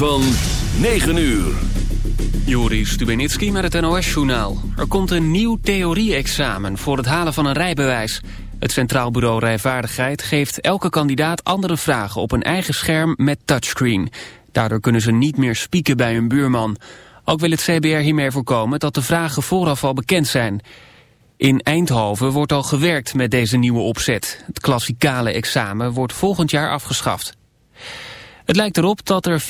Van 9 uur. Joris Stubenitski met het NOS-journaal. Er komt een nieuw theorie-examen voor het halen van een rijbewijs. Het Centraal Bureau Rijvaardigheid geeft elke kandidaat andere vragen op een eigen scherm met touchscreen. Daardoor kunnen ze niet meer spieken bij hun buurman. Ook wil het CBR hiermee voorkomen dat de vragen vooraf al bekend zijn. In Eindhoven wordt al gewerkt met deze nieuwe opzet. Het klassikale examen wordt volgend jaar afgeschaft. Het lijkt erop dat er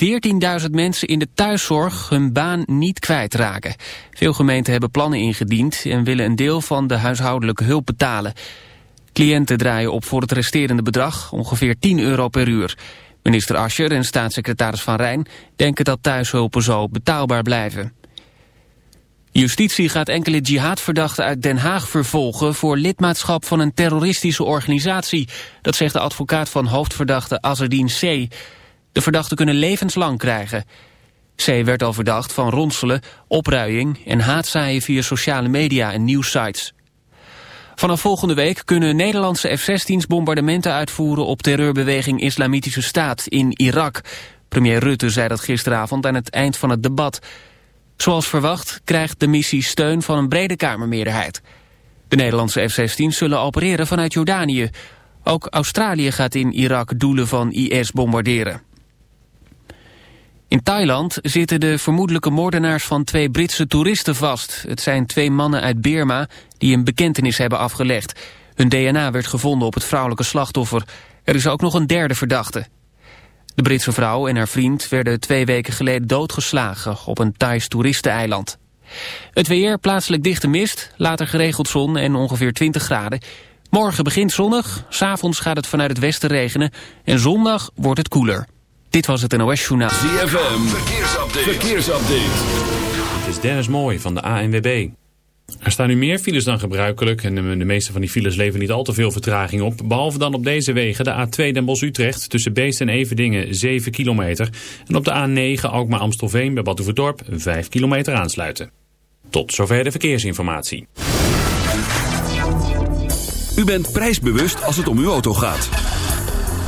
14.000 mensen in de thuiszorg hun baan niet kwijtraken. Veel gemeenten hebben plannen ingediend en willen een deel van de huishoudelijke hulp betalen. Cliënten draaien op voor het resterende bedrag, ongeveer 10 euro per uur. Minister Ascher en staatssecretaris Van Rijn denken dat thuishulpen zo betaalbaar blijven. Justitie gaat enkele jihadverdachten uit Den Haag vervolgen... voor lidmaatschap van een terroristische organisatie. Dat zegt de advocaat van hoofdverdachte Azedin C. De verdachten kunnen levenslang krijgen. C werd al verdacht van ronselen, opruiing en haatzaaien via sociale media en nieuwsites. Vanaf volgende week kunnen Nederlandse F-16's bombardementen uitvoeren op terreurbeweging Islamitische Staat in Irak. Premier Rutte zei dat gisteravond aan het eind van het debat. Zoals verwacht krijgt de missie steun van een brede kamermeerderheid. De Nederlandse F-16's zullen opereren vanuit Jordanië. Ook Australië gaat in Irak doelen van IS bombarderen. In Thailand zitten de vermoedelijke moordenaars van twee Britse toeristen vast. Het zijn twee mannen uit Birma die een bekentenis hebben afgelegd. Hun DNA werd gevonden op het vrouwelijke slachtoffer. Er is ook nog een derde verdachte. De Britse vrouw en haar vriend werden twee weken geleden doodgeslagen op een Thais toeristeneiland. Het weer, plaatselijk dichte mist, later geregeld zon en ongeveer 20 graden. Morgen begint zonnig, s'avonds gaat het vanuit het westen regenen en zondag wordt het koeler. Dit was het NOS Journaal. ZFM, verkeersupdate. verkeersupdate. Het is Dennis Mooi van de ANWB. Er staan nu meer files dan gebruikelijk en de meeste van die files leveren niet al te veel vertraging op. Behalve dan op deze wegen, de A2 Den Bosch-Utrecht tussen Beest en Everdingen 7 kilometer. En op de A9 Alkmaar-Amstelveen bij Batuverdorp 5 kilometer aansluiten. Tot zover de verkeersinformatie. U bent prijsbewust als het om uw auto gaat.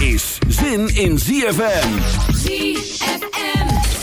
Is zin in ZFM.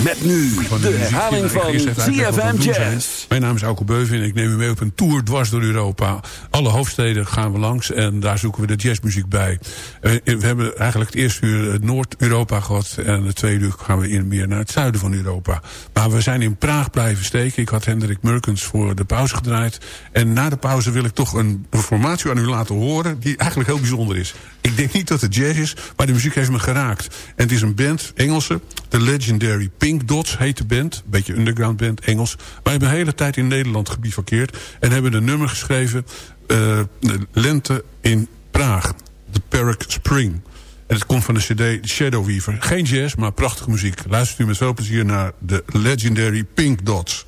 Met nu de herhaling van ZFM Jazz. Mijn naam is Auke Beuvin en ik neem u mee op een tour dwars door Europa. Alle hoofdsteden gaan we langs en daar zoeken we de jazzmuziek bij. Eh, we hebben eigenlijk het eerste uur Noord-Europa gehad... en het tweede uur gaan we in meer naar het zuiden van Europa. Maar we zijn in Praag blijven steken. Ik had Hendrik Merkens voor de pauze gedraaid. En na de pauze wil ik toch een formatie aan u laten horen... die eigenlijk heel bijzonder is. Ik denk niet dat het jazz is, maar de muziek heeft me geraakt. En het is een band, Engelse, de Legendary Pink Dots heet de band. Een beetje underground band, Engels. Wij hebben een hele tijd in Nederland gebivakkeerd... en hebben een nummer geschreven... De Lente in Praag, de Park Spring. En het komt van de cd Shadow Weaver. Geen jazz, maar prachtige muziek. Luistert u met veel plezier naar de legendary Pink Dots.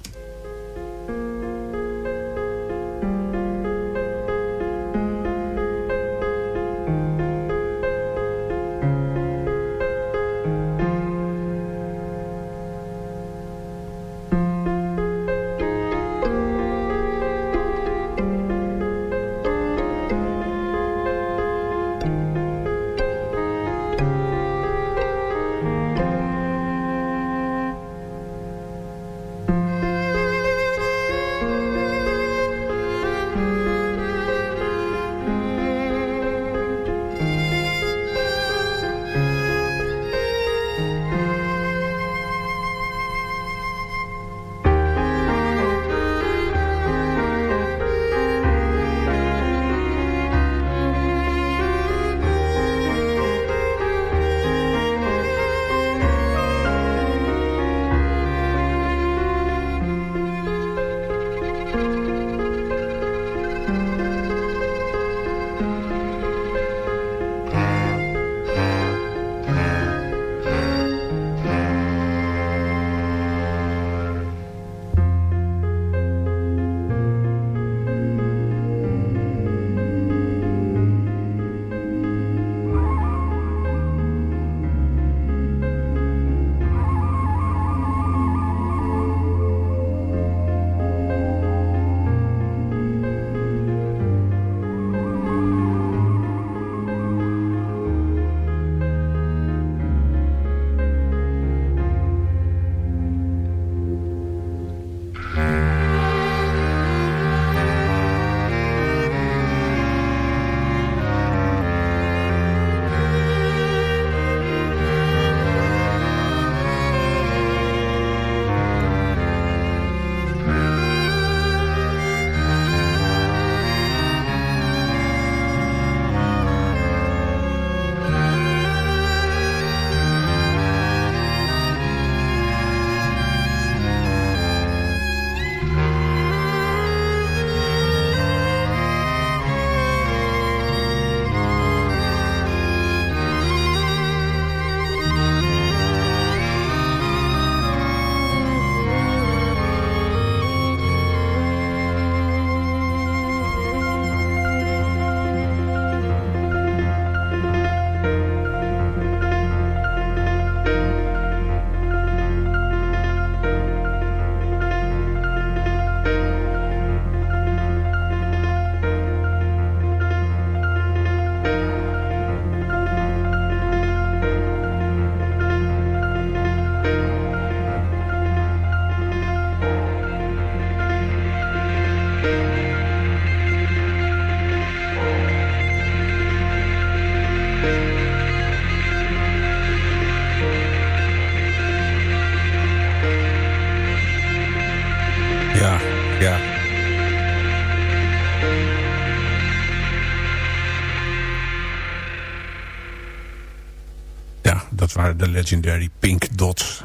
Dat waren de legendary Pink Dots.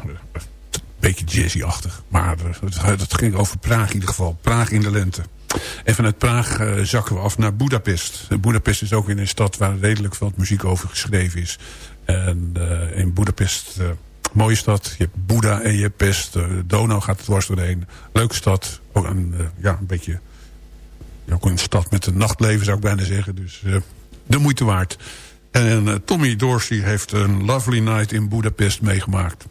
Beetje jazzy-achtig. Maar het ging over Praag in ieder geval. Praag in de lente. En vanuit Praag uh, zakken we af naar Budapest. Budapest is ook in een stad waar redelijk veel muziek over geschreven is. En uh, in Budapest, uh, mooie stad. Je hebt Boeddha en je hebt Pest. De Donau gaat het dwars doorheen. Leuke stad. Ook een, ja, een beetje... Ook een stad met een nachtleven zou ik bijna zeggen. Dus de moeite waard. En Tommy Dorsey heeft een lovely night in Budapest meegemaakt.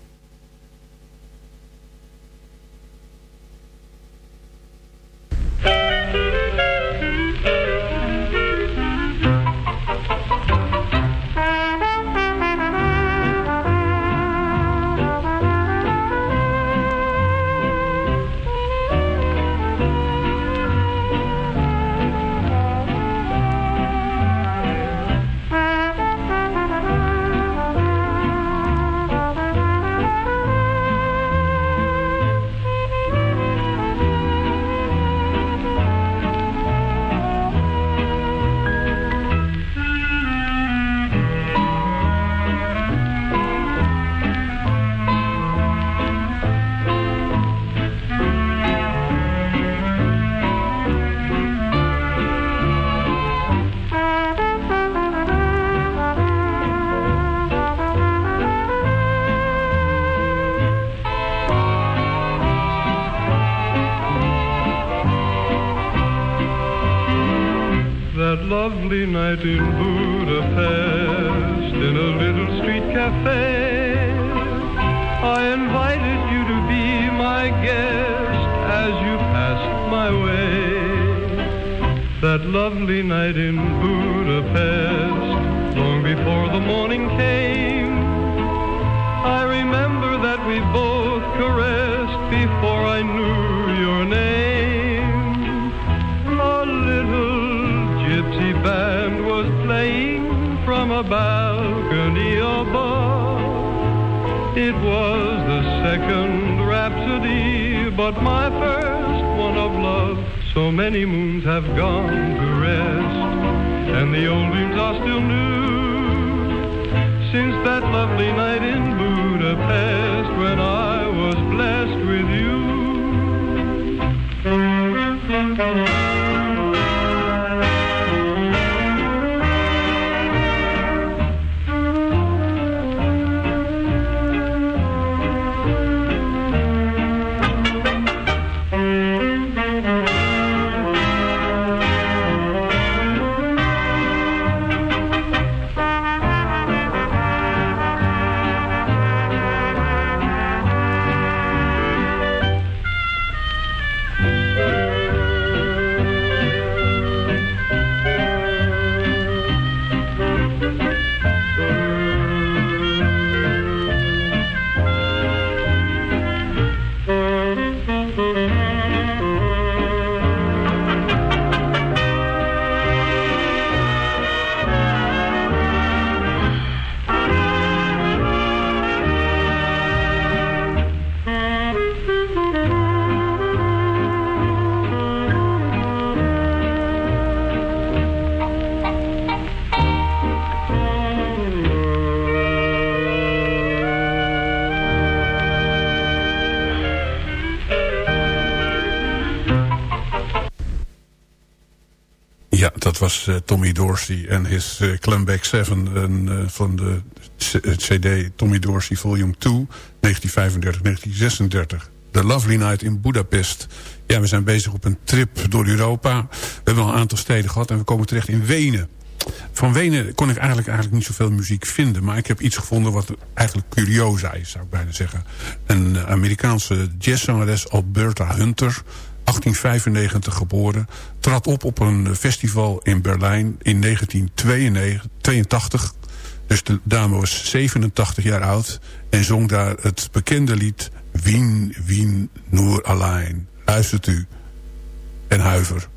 was eh, Tommy Dorsey en his eh, Clumback 7 en, eh, van de cd Tommy Dorsey Volume 2, 1935-1936. The Lovely Night in Budapest. Ja, we zijn bezig op een trip door Europa. We hebben al een aantal steden gehad en we komen terecht in Wenen. Van Wenen kon ik eigenlijk, eigenlijk niet zoveel muziek vinden. Maar ik heb iets gevonden wat eigenlijk curiosa is, zou ik bijna zeggen. Een Amerikaanse jazzzangeres Alberta Hunter 1895 geboren. Trad op op een festival in Berlijn in 1982. Dus de dame was 87 jaar oud. En zong daar het bekende lied Wien, Wien, Noor allein. Luistert u en huiver.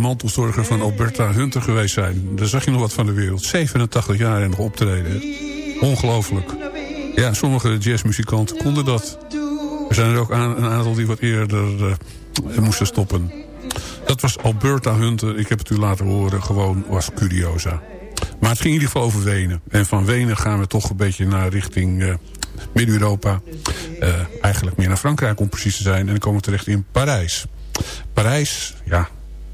mantelzorger van Alberta Hunter geweest zijn. Daar zag je nog wat van de wereld. 87 jaar en nog optreden. Ongelooflijk. Ja, sommige jazzmuzikanten konden dat. Er zijn er ook aan, een aantal die wat eerder eh, moesten stoppen. Dat was Alberta Hunter. Ik heb het u laten horen. Gewoon was Curiosa. Maar het ging in ieder geval over Wenen. En van Wenen gaan we toch een beetje naar richting eh, Midden-Europa. Eh, eigenlijk meer naar Frankrijk om precies te zijn. En dan komen we terecht in Parijs. Parijs, ja,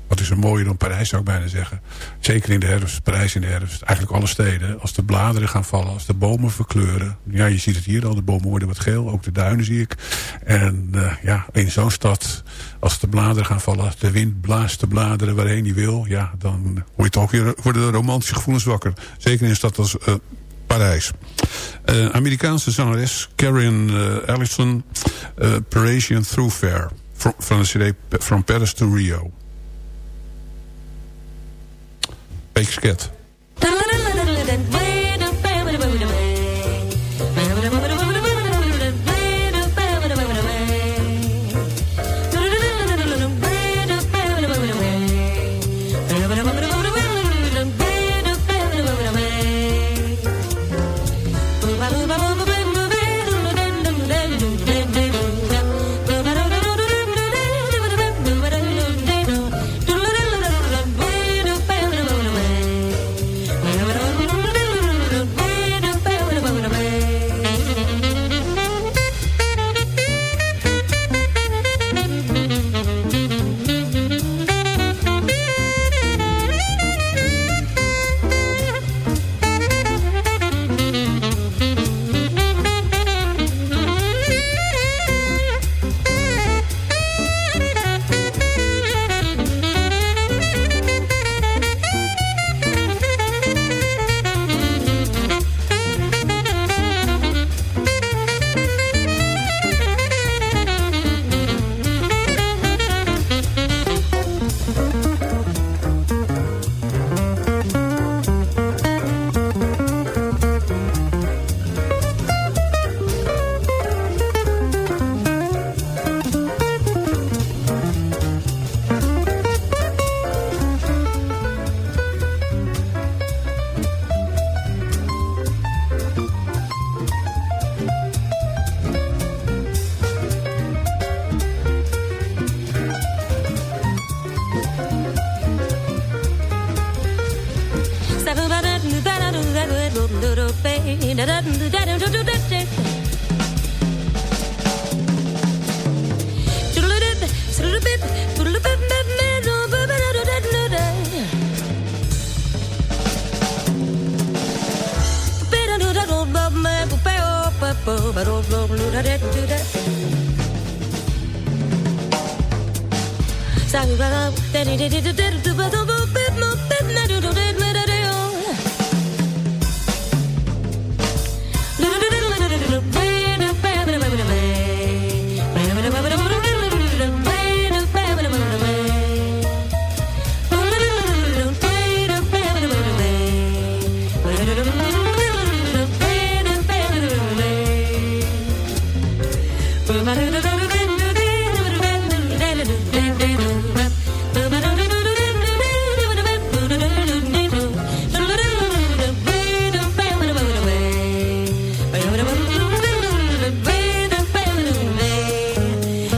wat is er mooier dan Parijs zou ik bijna zeggen. Zeker in de herfst, Parijs in de herfst. Eigenlijk alle steden. Als de bladeren gaan vallen, als de bomen verkleuren. Ja, je ziet het hier al, de bomen worden wat geel. Ook de duinen zie ik. En uh, ja, in zo'n stad, als de bladeren gaan vallen... de wind blaast de bladeren waarheen die wil... ja, dan word je toch weer, worden de romantische gevoelens wakker. Zeker in een stad als uh, Parijs. Uh, Amerikaanse zangeres Karen Allison... Parisian Throughfare. Van de cd From Paris to Rio. Peksket.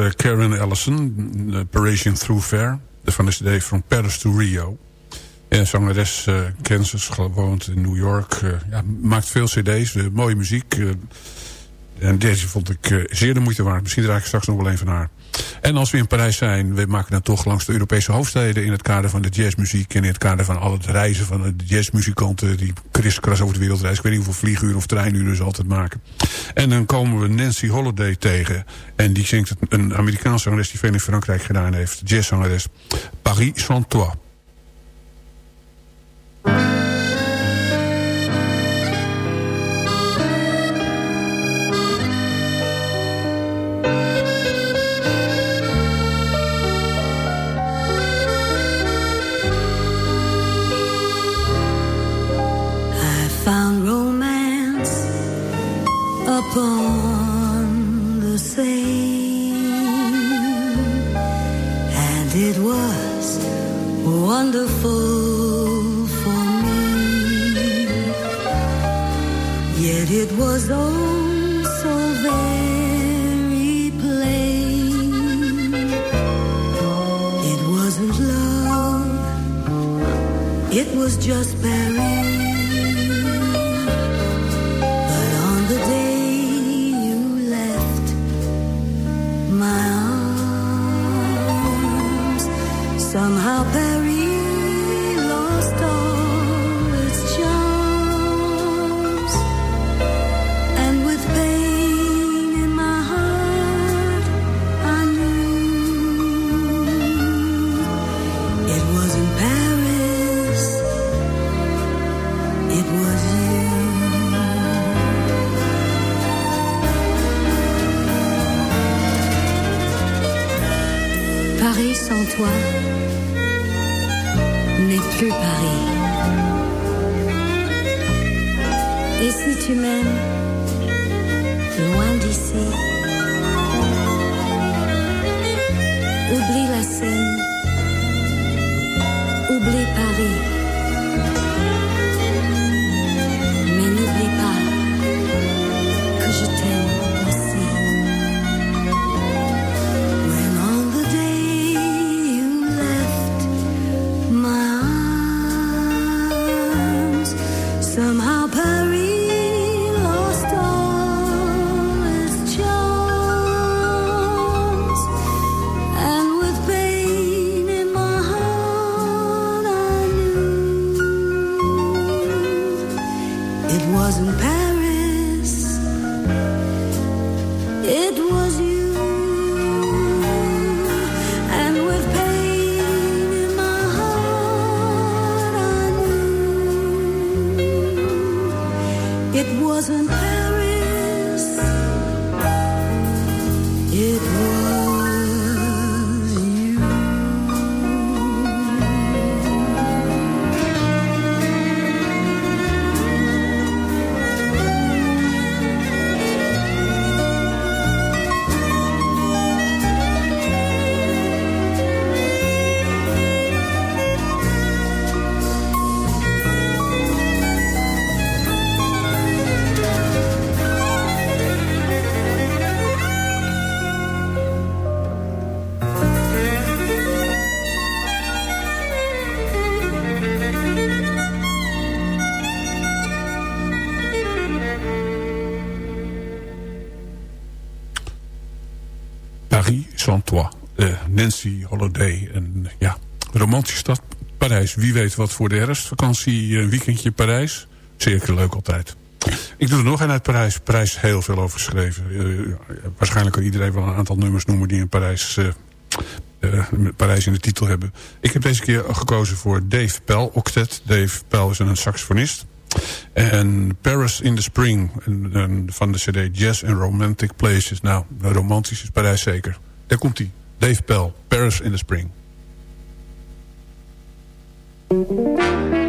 Cat. Karen Allison, Parisian Through Fair. Van de CD From Paris to Rio. En zangeres uh, Kansas, woont in New York. Uh, ja, maakt veel cd's, mooie muziek. En deze vond ik zeer de moeite waard. Misschien draag ik straks nog wel een van haar. En als we in Parijs zijn, we maken dan toch langs de Europese hoofdsteden... in het kader van de jazzmuziek en in het kader van al het reizen van de jazzmuzikanten... die kriskras over de wereld reizen. Ik weet niet hoeveel vlieguren of treinuren ze altijd maken. En dan komen we Nancy Holiday tegen. En die zingt een Amerikaanse zangeres die veel in Frankrijk gedaan heeft. Jazzzangeres. Paris sans toi. Was very plain. It wasn't love, it was just Barry. It wasn't romantische stad. Parijs. Wie weet wat voor de herfstvakantie. Een weekendje Parijs. Zeker leuk altijd. Ik doe er nog een uit Parijs. Parijs heel veel over geschreven. Eh, waarschijnlijk kan iedereen wel een aantal nummers noemen die in Parijs, eh, eh, Parijs in de titel hebben. Ik heb deze keer gekozen voor Dave Pell Octet. Dave Pell is een saxofonist. En Paris in the Spring van de cd Jazz and Romantic Places. Nou, romantisch is Parijs zeker. Daar komt hij. Dave Pell, Paris in the Spring. Powell,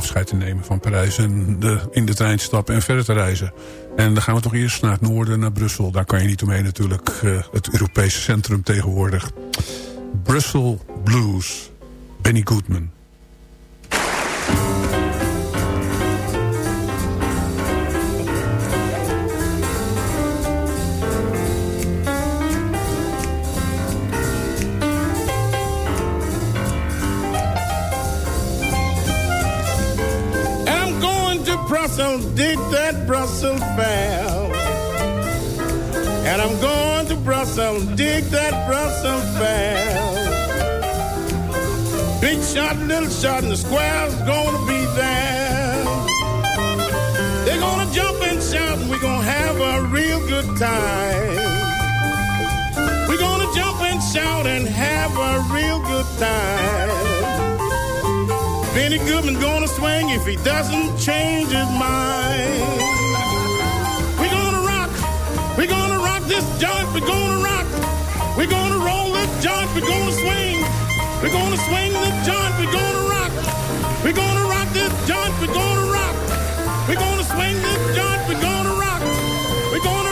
afscheid te nemen van Parijs en de, in de trein te stappen en verder te reizen. En dan gaan we toch eerst naar het noorden, naar Brussel. Daar kan je niet omheen natuurlijk, eh, het Europese centrum tegenwoordig. Brussel Blues, Benny Goodman. Brussels, dig that Brussels fair. And I'm going to Brussels, dig that Brussels fair. Big shot, little shot, and the square's gonna be there. They're gonna jump and shout, and we're gonna have a real good time. We're gonna jump and shout and have a real good time. Benny Goodman's gonna swing if he doesn't change his mind. We're gonna rock, we're gonna rock this joint, we're gonna rock. We're gonna roll this joint, we're gonna swing. We're gonna swing the joint, we're gonna rock. We're gonna rock this joint, we're gonna rock. We're gonna swing this joint, we're gonna rock. We're gonna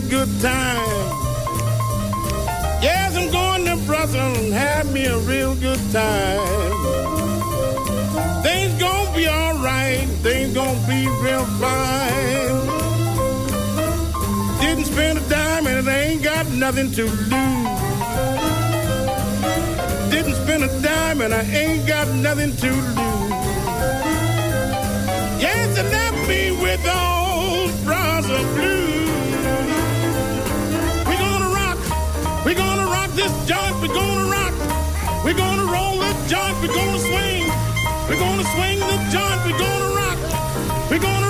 real good time. Yes, I'm going to Brussels and have me a real good time. Things gonna be alright, things gonna be real fine. Didn't spend a dime and I ain't got nothing to lose. Didn't spend a dime and I ain't got nothing to lose. Yes, and left me with old Brussels blues. This joint, we're gonna rock. We're gonna roll this joint, we're gonna swing. We're gonna swing this joint, we're gonna rock. We're gonna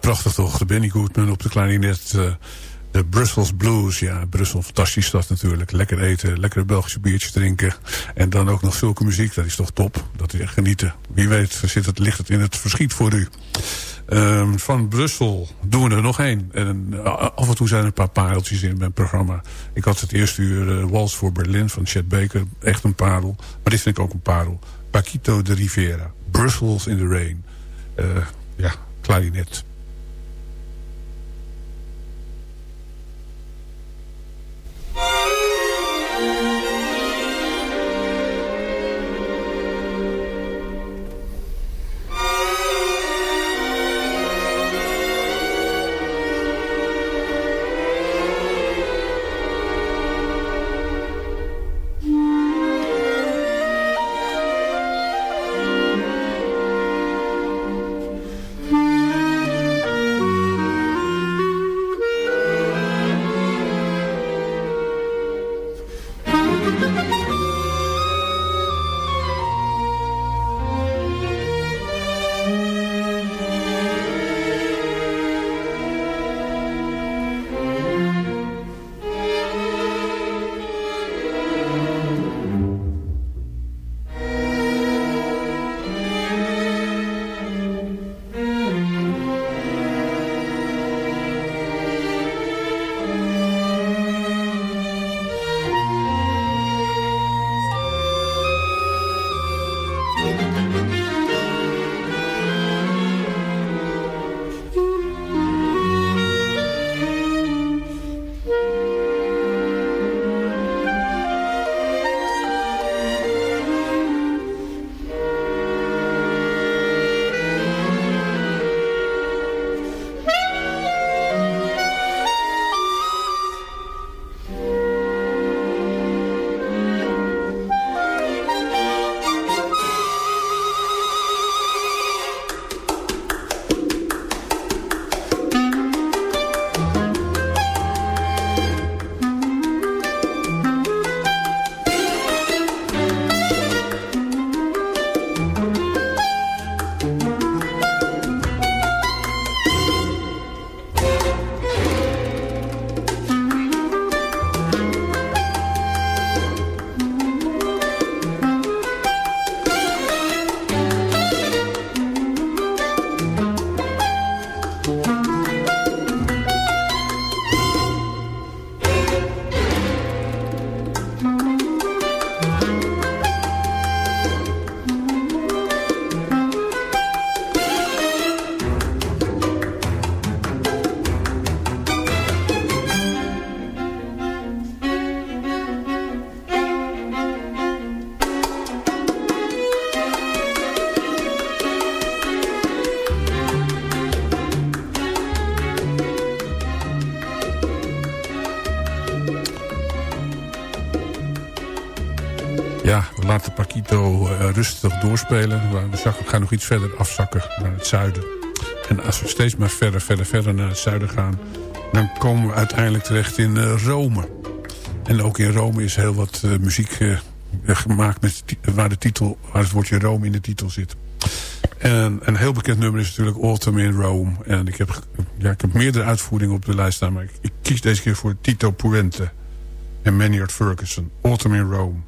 prachtig toch. De Benny Goodman op de klarinet. eh, de Brussels Blues. Ja, Brussel, fantastisch stad natuurlijk. Lekker eten, lekkere Belgische biertjes drinken. En dan ook nog zulke muziek. Dat is toch top. Dat is genieten. Wie weet zit het, ligt het in het verschiet voor u. Ehm, van Brussel doen we er nog één. En eh, af en toe zijn er een paar pareltjes in mijn programma. Ik had het eerste uur eh, Wals voor Berlin van Chet Baker. Echt een parel. Maar dit vind ik ook een parel. Paquito de Rivera. Brussels in the Rain. Eh, ja, klarinet. Doorspelen. We zakken- gaan nog iets verder afzakken naar het zuiden. En als we steeds maar verder, verder, verder naar het zuiden gaan... dan komen we uiteindelijk terecht in eh, Rome. En ook in Rome is heel wat eh, muziek eh, gemaakt met, waar, de titel, waar het woordje Rome in de titel zit. En een heel bekend nummer is natuurlijk Autumn in Rome. En ik heb, ja, ik heb meerdere uitvoeringen op de lijst staan... maar ik, ik kies deze keer voor Tito Puente en Maynard Ferguson. Autumn in Rome.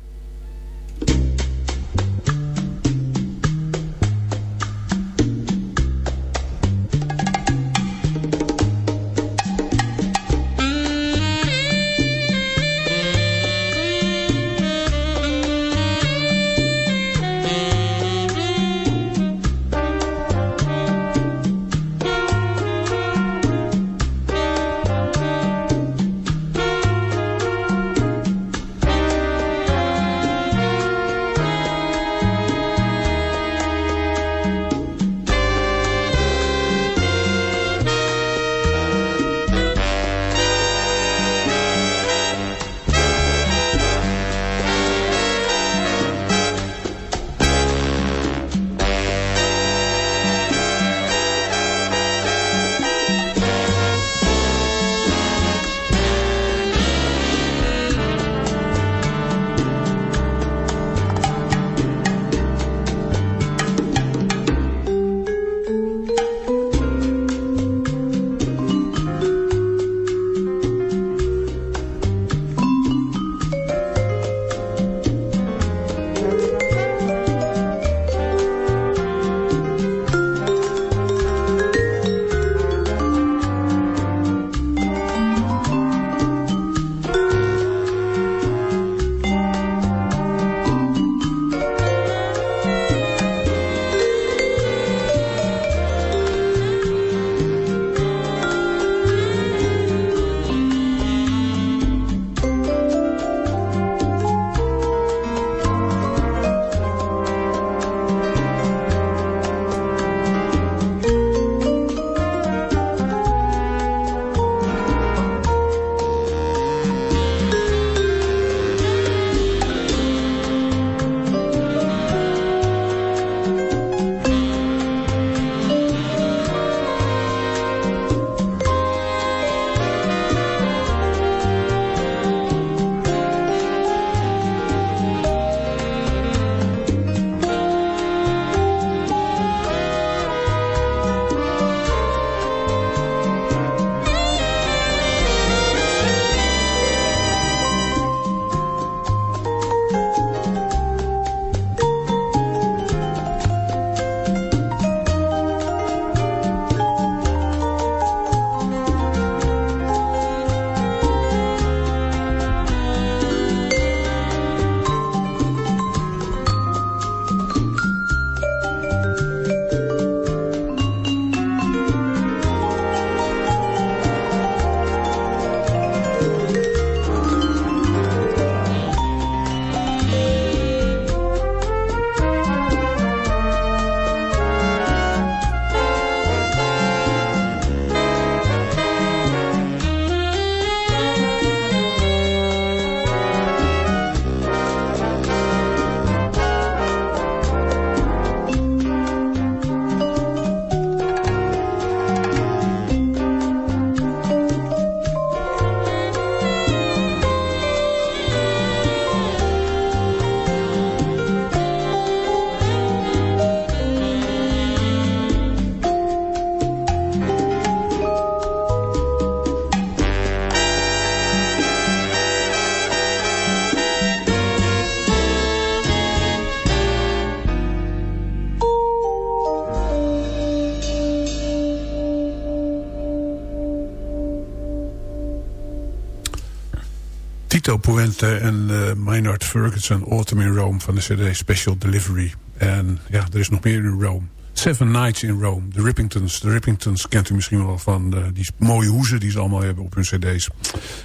En eh Maynard Ferguson, Autumn in Rome van de CD Special Delivery. En ja, er is nog meer in Rome. Seven Nights in Rome, de Rippingtons. De Rippingtons kent u misschien wel van eh, die mooie hoezen die ze allemaal hebben op hun cd's.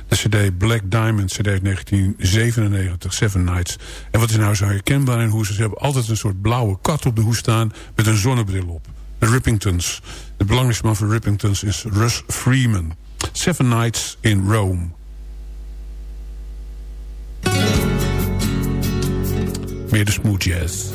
De cd Black Diamond, cd uit 1997, Seven Nights. En wat is nou zo herkenbaar in hoezen? Ze hebben altijd een soort blauwe kat op de hoes staan met een zonnebril op. De Rippingtons. De belangrijkste man van Rippingtons is Russ Freeman. Seven Nights in Rome. Meer de smooth jazz.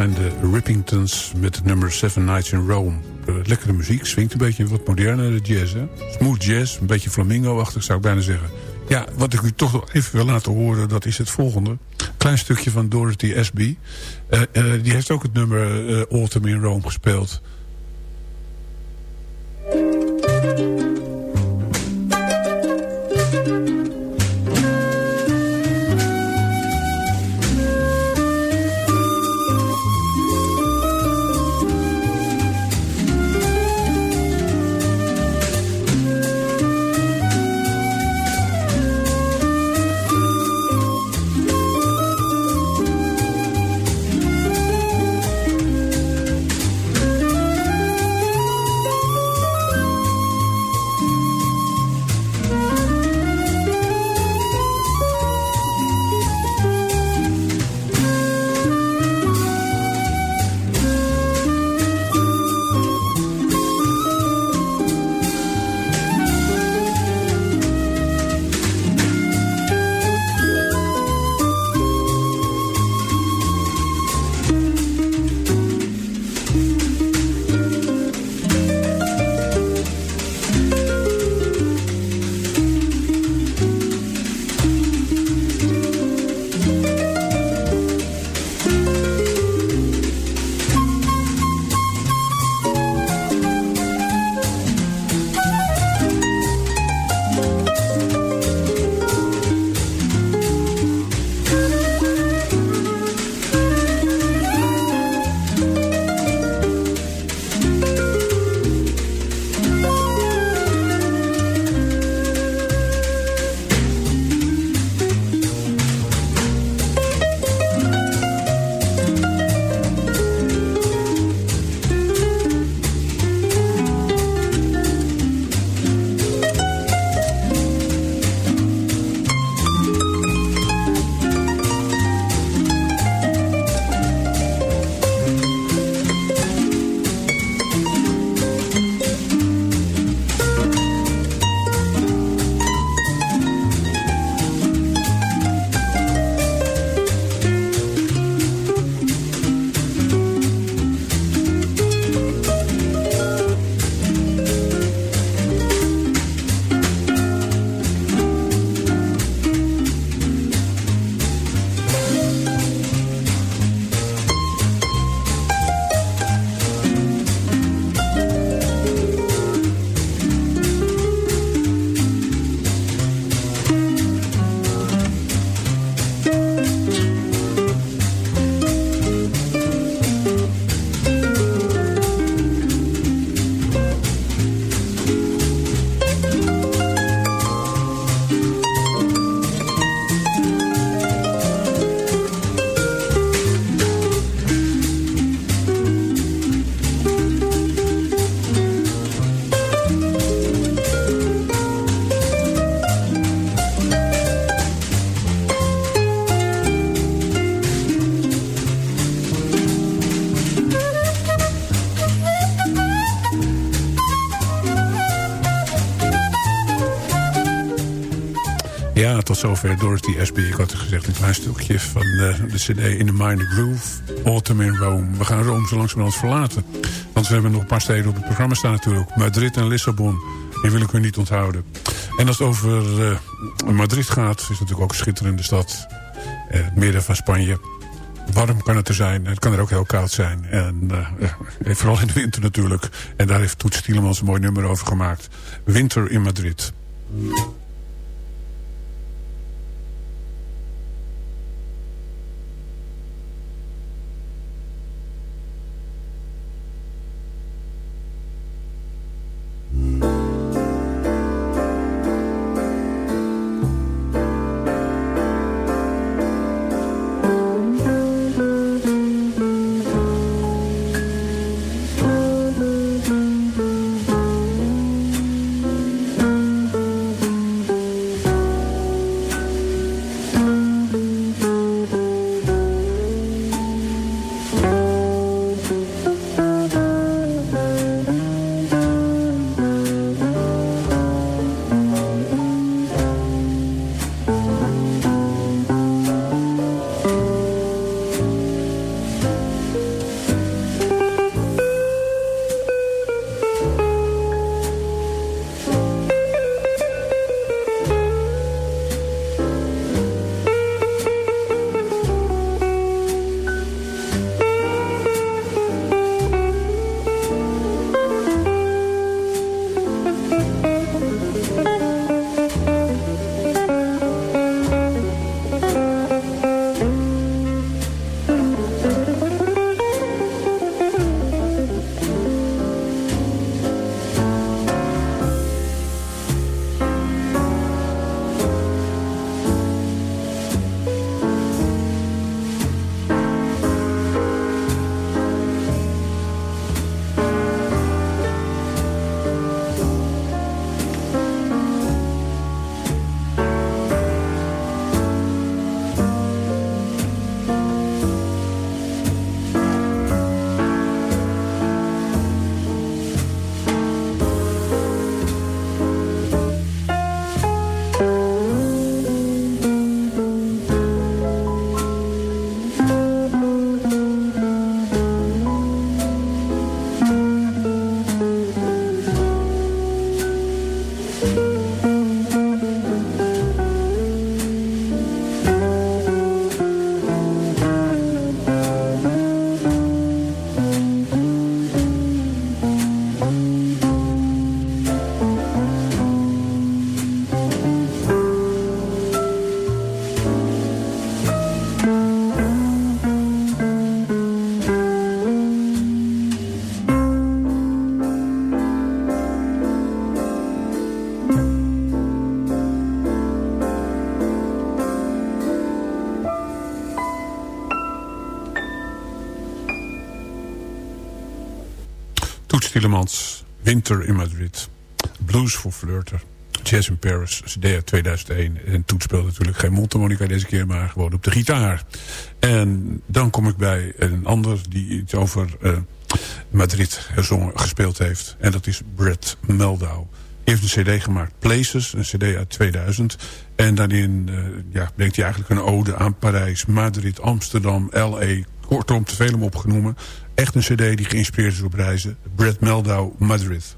Zijn de Rippingtons met het nummer Seven Nights in Rome. Uh, lekkere muziek, swingt een beetje wat moderner de jazz, hè? Smooth jazz, een beetje flamingo-achtig zou ik bijna zeggen. Ja, wat ik u toch nog even wil laten horen, dat is het volgende. Klein stukje van Dorothy Asby. Uh, uh, die heeft ook het nummer uh, Autumn in Rome gespeeld. Zover Dorothy SB. Ik had gezegd een klein stukje van de, de cd In the Minor Groove. Autumn in Rome. We gaan Rome zo langzamerhand verlaten. Want we hebben nog een paar steden op het programma staan natuurlijk. Madrid en Lissabon. Die wil ik u niet onthouden. En als het over uh, Madrid gaat, is het natuurlijk ook een schitterende stad. Uh, het midden van Spanje. Warm kan het er zijn. Het kan er ook heel koud zijn. En vooral in de winter natuurlijk. En daar heeft Toets Tielemans een mooi nummer over gemaakt. Winter in Madrid. Tielemans, Winter in Madrid. Blues voor Flirter. Jazz in Paris, CD 2001. En Toet speelt natuurlijk geen mondharmonica deze keer, maar gewoon op de gitaar. En dan kom ik bij een ander die iets over uh, Madrid gezongen, gespeeld heeft. En dat is Brett Meldau. Hij heeft een cd gemaakt, Places, een cd uit 2000. En daarin uh, ja, brengt hij eigenlijk een ode aan Parijs, Madrid, Amsterdam, L.A., kortom te veel om opgenomen. Echt een cd die geïnspireerd is op reizen. Brett Meldau, Madrid.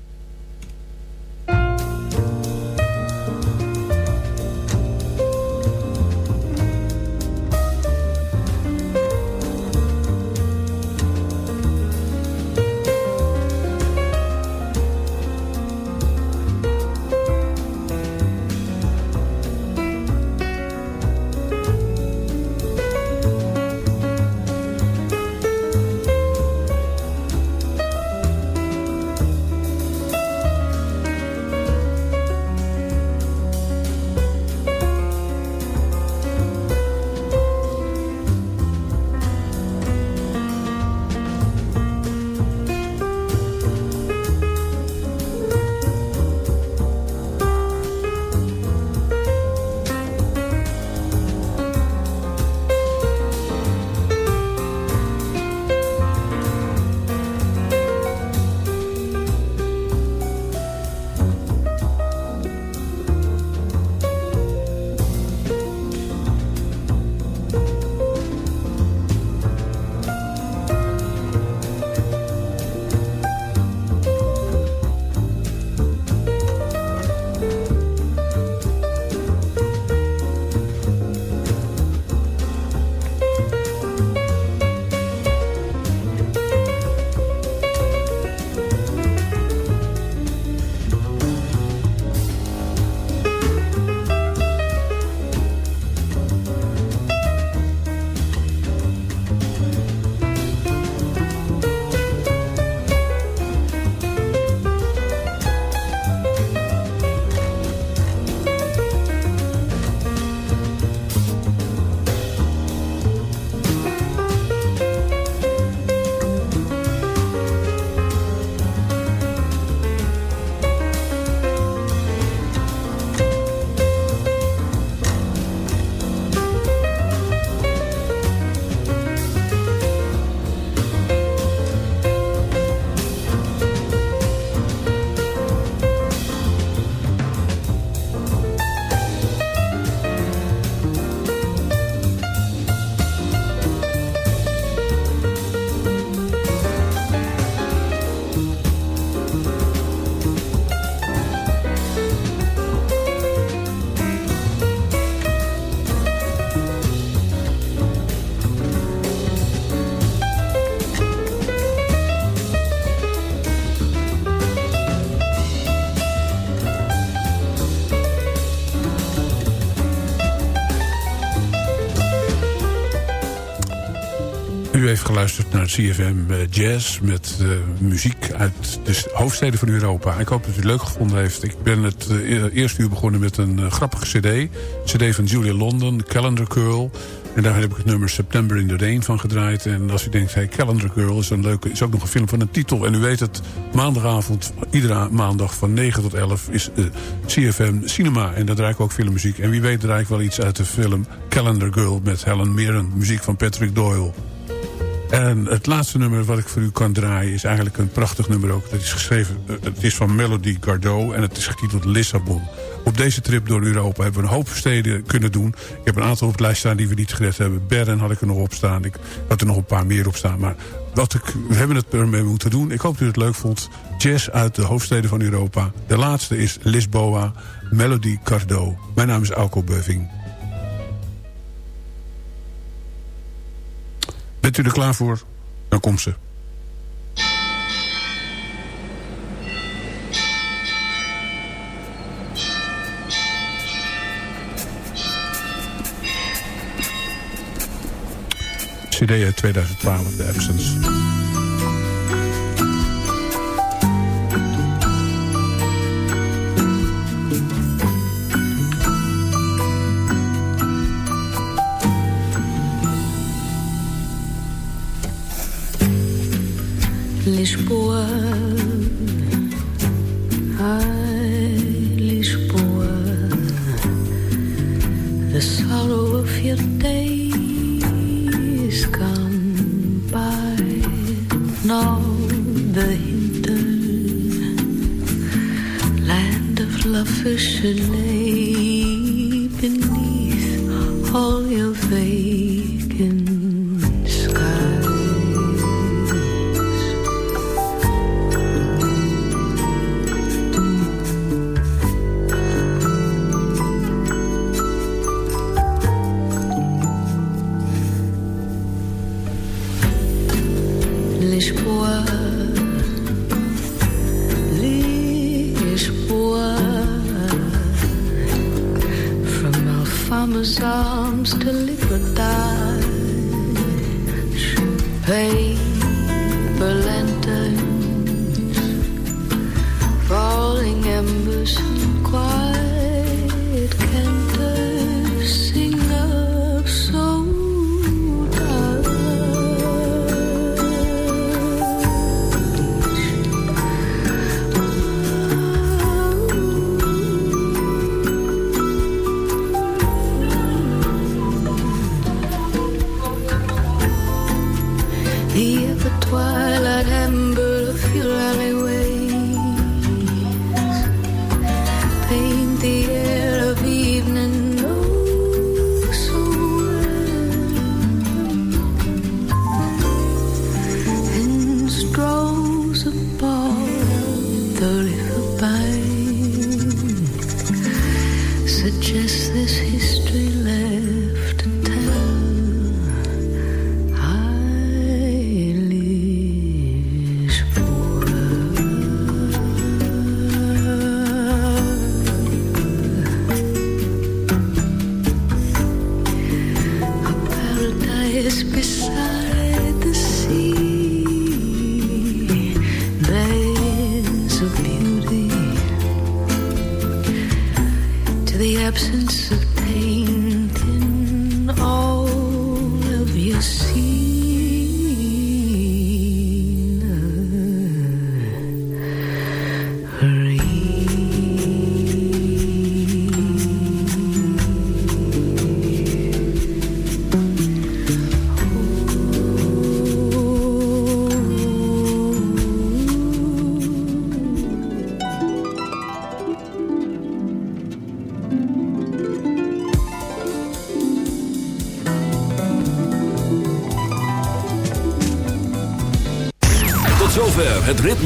Geluisterd naar CFM eh, Jazz met uh, muziek uit de hoofdsteden van Europa. Ik hoop dat u het leuk gevonden heeft. Ik ben het uh, eerste uur begonnen met een grappige cd. cd van Julia London, Calendar Girl. En daar heb ik het nummer September in the Rain van gedraaid. En als u denkt, hey, Calendar Girl is, een leuke, is ook nog een film van een titel. En u weet het, maandagavond, iedere maandag van 9 tot 11 is uh, CFM Cinema. En daar draai ik ook filmmuziek. En wie weet draai ik wel iets uit de film Calendar Girl met Helen Mirren. Muziek van Patrick Doyle. En het laatste nummer wat ik voor u kan draaien... is eigenlijk een prachtig nummer ook. Dat is geschreven, het is van Melody Gardot en het is getiteld Lissabon. Op deze trip door Europa hebben we een hoop steden kunnen doen. Ik heb een aantal op het lijst staan die we niet gered hebben. Bern had ik er nog op staan. Ik had er nog een paar meer op staan. Maar wat ik, we hebben het ermee moeten doen. Ik hoop dat u het leuk vond. Jazz uit de hoofdsteden van Europa. De laatste is Lisboa, Melody Gardot. Mijn naam is Alco Beuving. Bent u er klaar voor? Dan komt ze. CD uit 2012, The Absence. Lisboa, ai Lisboa, the sorrow of your days gone by. Now the hinder land of lovers should